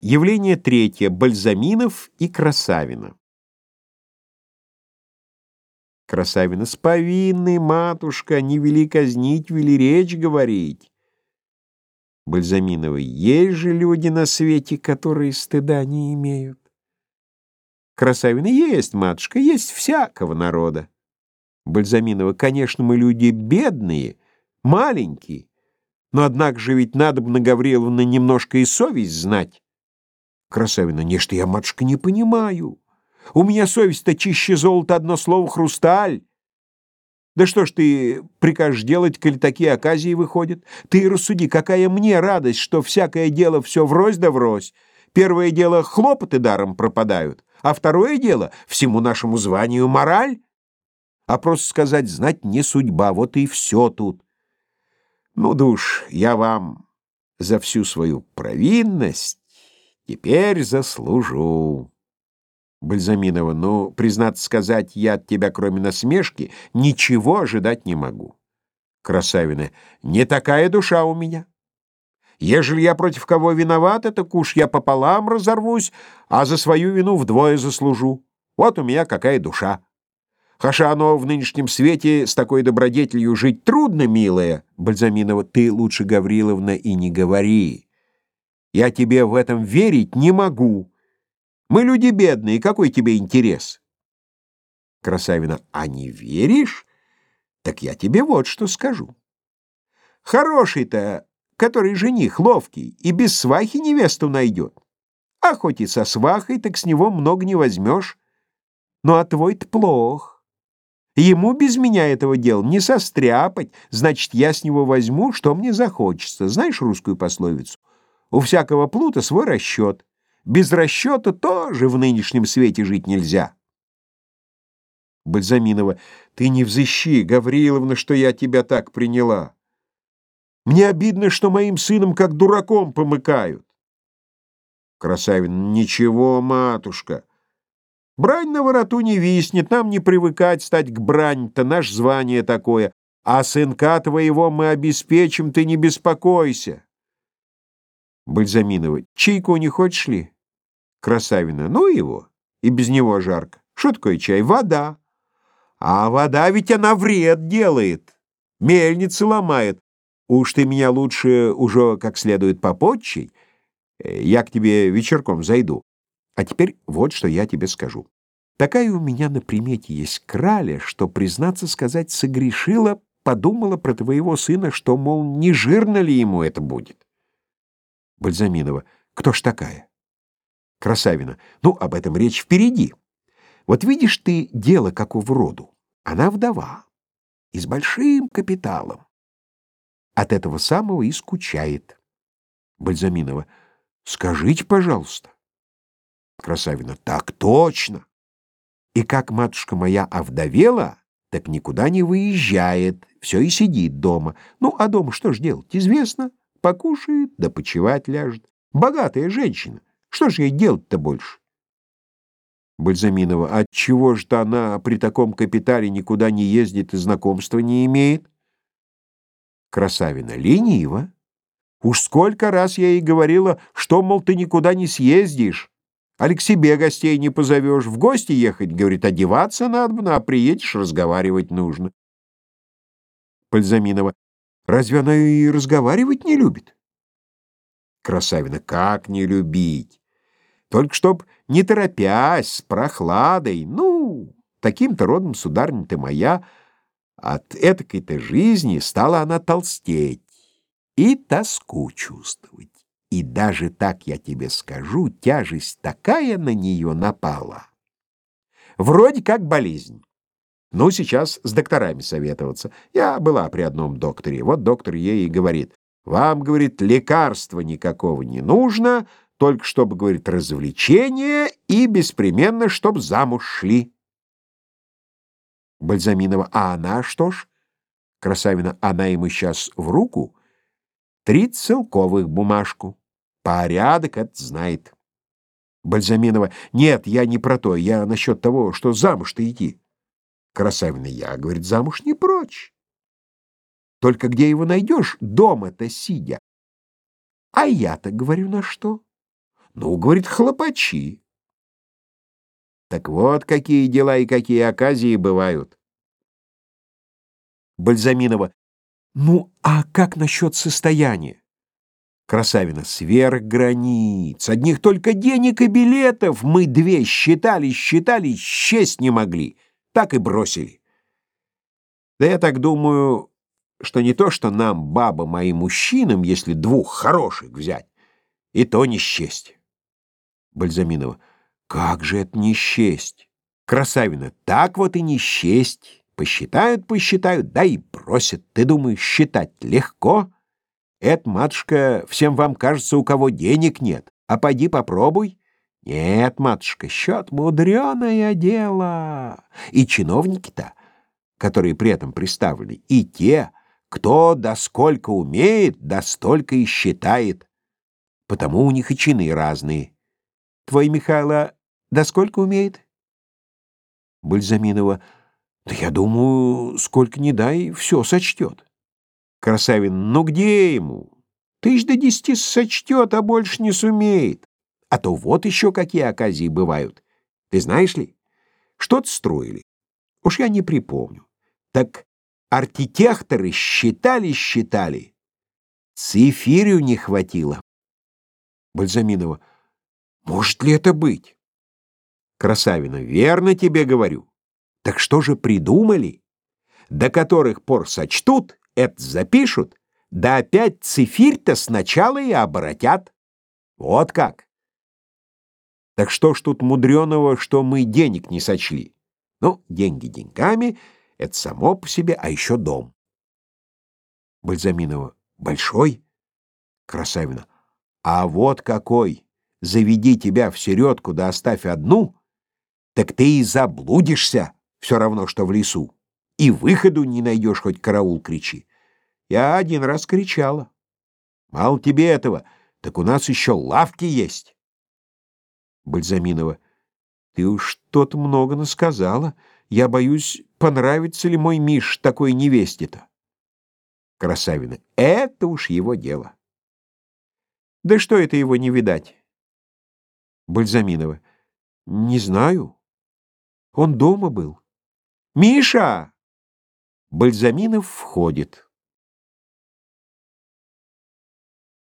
Явление третье. Бальзаминов и Красавина. Красавина. С повинной, матушка, не вели казнить, вели речь говорить. Бальзаминова. Есть же люди на свете, которые стыда не имеют. Красавина. Есть, матушка, есть всякого народа. Бальзаминова. Конечно, мы люди бедные, маленькие, но однако же ведь надо бы на Гавриловна немножко и совесть знать. Красавина. Нечто я, матушка, не понимаю. У меня совесть-то чище золота одно слово хрусталь. Да что ж ты прикажешь делать, коли такие оказии выходят? Ты рассуди, какая мне радость, что всякое дело все врозь да врозь. Первое дело — хлопоты даром пропадают, а второе дело — всему нашему званию мораль. А просто сказать знать не судьба, вот и все тут. Ну, душ, я вам за всю свою провинность Теперь заслужу. Бальзаминова, ну, признаться сказать, я от тебя, кроме насмешки, ничего ожидать не могу. Красавина, не такая душа у меня. Ежели я против кого виноват, это уж я пополам разорвусь, а за свою вину вдвое заслужу. Вот у меня какая душа. Хаша оно в нынешнем свете с такой добродетелью жить трудно, милая. Бальзаминова, ты лучше, Гавриловна, и не говори. Я тебе в этом верить не могу. Мы люди бедные, какой тебе интерес? Красавина, а не веришь? Так я тебе вот что скажу. Хороший-то, который жених ловкий и без свахи невесту найдет. А хоть и со свахой, так с него много не возьмешь. Ну а твой-то плох. Ему без меня этого дела не состряпать, значит, я с него возьму, что мне захочется. Знаешь русскую пословицу? У всякого плута свой расчет. Без расчета тоже в нынешнем свете жить нельзя. Бальзаминова, ты не взыщи, Гавриловна, что я тебя так приняла. Мне обидно, что моим сыном как дураком помыкают. Красавин, ничего, матушка. Брань на вороту не виснет, нам не привыкать стать к брань-то, наш звание такое. А сынка твоего мы обеспечим, ты не беспокойся. Бальзаминова. Чайку не хочешь ли? Красавина. Ну его. И без него жарко. Что такое чай? Вода. А вода ведь она вред делает. Мельницы ломает. Уж ты меня лучше уже как следует попотчей. Э, я к тебе вечерком зайду. А теперь вот что я тебе скажу. Такая у меня на примете есть краля, что, признаться сказать, согрешила, подумала про твоего сына, что, мол, не жирно ли ему это будет. Бальзаминова. Кто ж такая? Красавина. Ну, об этом речь впереди. Вот видишь ты дело какого роду. Она вдова и с большим капиталом. От этого самого и скучает. Бальзаминова. Скажите, пожалуйста. Красавина. Так точно. И как матушка моя овдовела, так никуда не выезжает, все и сидит дома. Ну, а дома что ж делать, известно. Покушает, да почевать ляжет. Богатая женщина. Что ж ей делать-то больше? Бальзаминова. Отчего же-то она при таком капитале никуда не ездит и знакомства не имеет? Красавина. Лениво. Уж сколько раз я ей говорила, что, мол, ты никуда не съездишь. А к себе гостей не позовешь. В гости ехать, говорит, одеваться надо, а приедешь, разговаривать нужно. Бальзаминова. Разве она и разговаривать не любит? Красавина, как не любить? Только чтоб не торопясь, с прохладой, ну, таким-то родом, сударня ты моя, от этакой-то жизни стала она толстеть и тоску чувствовать. И даже так я тебе скажу, тяжесть такая на нее напала. Вроде как болезнь. Ну, сейчас с докторами советоваться. Я была при одном докторе. Вот доктор ей и говорит. Вам, говорит, лекарства никакого не нужно, только чтобы, говорит, развлечение и беспременно, чтоб замуж шли. Бальзаминова, а она что ж? Красавина, она ему сейчас в руку три целковых бумажку. Порядок это знает. Бальзаминова, нет, я не про то, я насчет того, что замуж-то идти. Красавина, я, говорит, замуж не прочь. Только где его найдешь, дома-то сидя? А я-то говорю, на что? Ну, говорит, хлопачи. Так вот, какие дела и какие оказии бывают. Бальзаминова. Ну, а как насчет состояния? Красавина. Сверх границ. Одних только денег и билетов мы две считали, считали, счесть не могли. Так и бросили. Да я так думаю, что не то, что нам, бабам, а мужчинам, если двух хороших взять, и то не счесть. Бальзаминова. Как же это не счесть? Красавина. Так вот и не счесть. Посчитают, посчитают, да и бросят. Ты думаешь, считать легко? Это, матушка, всем вам кажется, у кого денег нет. А пойди попробуй. Нет, матушка, счет мудреное дело. И чиновники-то, которые при этом представлены, и те, кто да сколько умеет, да столько и считает. Потому у них и чины разные. Твой Михайло да сколько умеет? Бальзаминова. Да я думаю, сколько не дай, все сочтет. Красавин. Ну где ему? Тысяч до десяти сочтет, а больше не сумеет. А то вот еще какие оказии бывают. Ты знаешь ли? Что-то строили. Уж я не припомню. Так архитекторы считали-считали. Цифирю не хватило. Бальзаминова. Может ли это быть? Красавина. Верно тебе говорю. Так что же придумали? До которых пор сочтут, это запишут, да опять цифирь-то сначала и оборотят. Вот как. Так что ж тут мудреного, что мы денег не сочли? Ну, деньги деньгами, это само по себе, а еще дом. Бальзаминова. Большой? Красавина. А вот какой. Заведи тебя в середку да оставь одну, так ты и заблудишься, все равно, что в лесу. И выходу не найдешь, хоть караул кричи. Я один раз кричала. Мало тебе этого, так у нас еще лавки есть. Бальзаминова. Ты уж что-то много насказала. Я боюсь, понравится ли мой Миш такой невесте-то. Красавина. Это уж его дело. Да что это его не видать? Бальзаминова. Не знаю. Он дома был. «Миша!» Бальзаминов входит.